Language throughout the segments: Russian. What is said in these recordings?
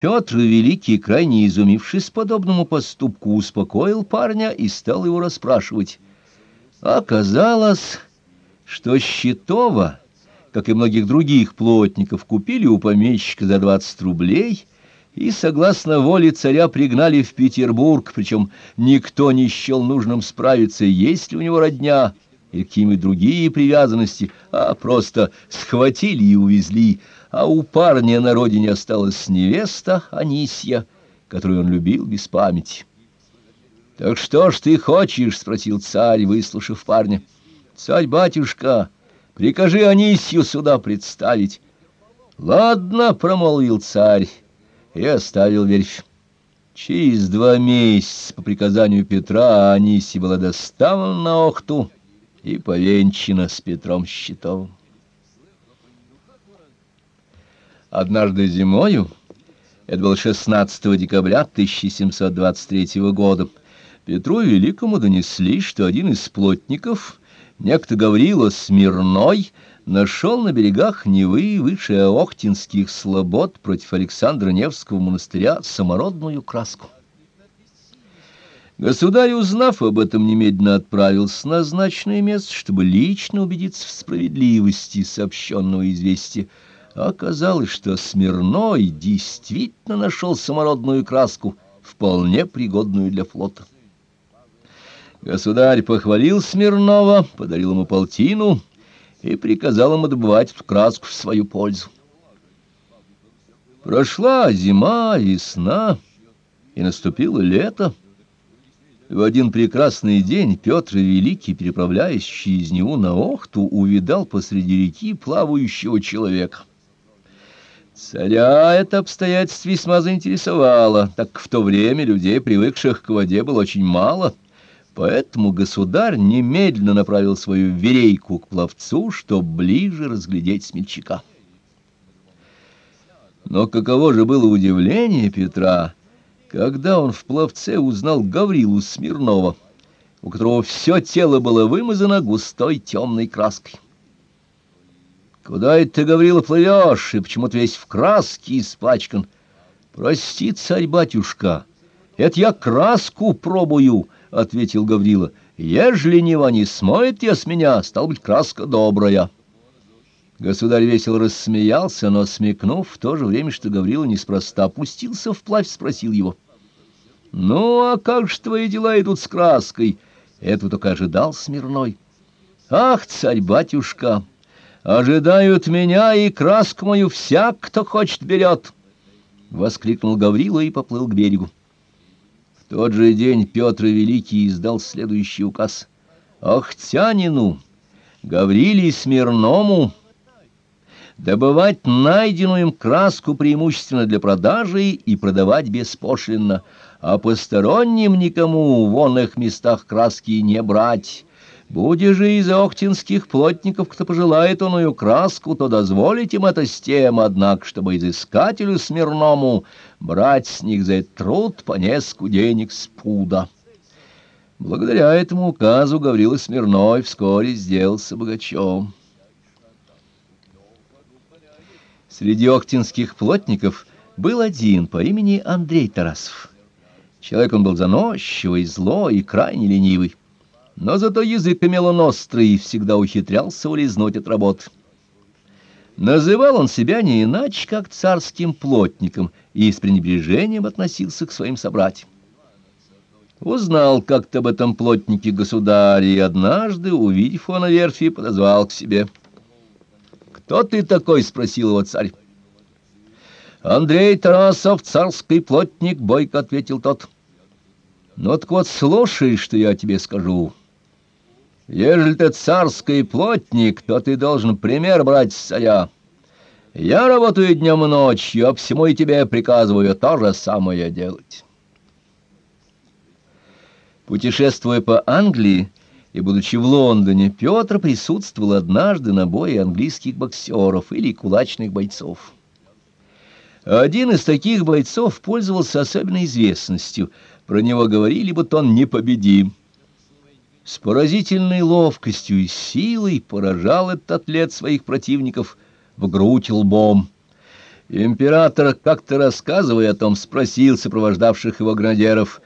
Петр Великий, крайне изумившись подобному поступку, успокоил парня и стал его расспрашивать. Оказалось, что Щитова, как и многих других плотников, купили у помещика за двадцать рублей и, согласно воле царя, пригнали в Петербург, причем никто не счел нужным справиться, есть ли у него родня и какие-нибудь другие привязанности, а просто схватили и увезли, а у парня на родине осталась невеста Анисья, которую он любил без памяти. «Так что ж ты хочешь?» — спросил царь, выслушав парня. «Царь-батюшка, прикажи Анисью сюда представить». «Ладно», — промолвил царь и оставил верфь. Через два месяца по приказанию Петра Анисия была доставлена на Охту и повенчана с Петром Щитовым. Однажды зимою, это было 16 декабря 1723 года, Петру Великому донесли, что один из плотников, некто Гаврила Смирной, нашел на берегах Невы выше Охтинских слобод против Александра Невского монастыря самородную краску. Государь, узнав об этом, немедленно отправился на назначенное место, чтобы лично убедиться в справедливости сообщенного известия, Оказалось, что Смирной действительно нашел самородную краску, вполне пригодную для флота. Государь похвалил Смирнова, подарил ему полтину и приказал ему добывать эту краску в свою пользу. Прошла зима, весна, и наступило лето. В один прекрасный день Петр Великий, переправляясь через Неву на Охту, увидал посреди реки плавающего человека. Царя это обстоятельство весьма заинтересовало, так как в то время людей, привыкших к воде, было очень мало, поэтому государь немедленно направил свою верейку к пловцу, чтобы ближе разглядеть смельчака. Но каково же было удивление Петра, когда он в пловце узнал Гаврилу Смирнова, у которого все тело было вымазано густой темной краской. Куда это ты, Гаврила, плывешь, и почему ты весь в краске испачкан? Прости, царь-батюшка, это я краску пробую, — ответил Гаврила. Ежели Нева не смоет я с меня, стал быть, краска добрая. Государь весело рассмеялся, но, смекнув в то же время, что Гаврила неспроста опустился вплавь, спросил его. — Ну, а как же твои дела идут с краской? Этого только ожидал Смирной. — Ах, царь-батюшка! — Ожидают меня, и краску мою всяк, кто хочет, берет. Воскликнул Гаврила и поплыл к берегу. В тот же день Петр Великий издал следующий указ. Охтянину, Гавриле Смирному, добывать найденную им краску преимущественно для продажи и продавать беспошлинно, а посторонним никому в онных местах краски не брать, Буде же из охтинских плотников, кто пожелает оную краску, то дозволить им это с тем, однако, чтобы изыскателю Смирному брать с них за труд по несколько денег с пуда. Благодаря этому указу Гаврила Смирной вскоре сделался богачом. Среди охтинских плотников был один по имени Андрей Тарасов. Человек он был заносчивый, злой и крайне ленивый но зато язык имел он острый и всегда ухитрялся улизнуть от работы. Называл он себя не иначе, как царским плотником, и с пренебрежением относился к своим собратьям. Узнал как-то об этом плотнике государя, и однажды, увидев его на верфи, подозвал к себе. «Кто ты такой?» — спросил его царь. «Андрей Тарасов, царский плотник», — бойко ответил тот. «Ну так вот, слушай, что я тебе скажу». Ежели ты царский плотник, то ты должен пример брать с царя. Я работаю днем и ночью, а всему и тебе приказываю то же самое делать. Путешествуя по Англии и будучи в Лондоне, Петр присутствовал однажды на бое английских боксеров или кулачных бойцов. Один из таких бойцов пользовался особенной известностью. Про него говорили, будто он непобедим. С поразительной ловкостью и силой поражал этот атлет своих противников в грудь лбом. Император, как-то рассказывая о том, спросил сопровождавших его гранадеров,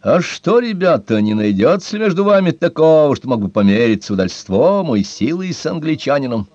«А что, ребята, не найдется между вами такого, что мог бы помериться удальством и силой с англичанином?»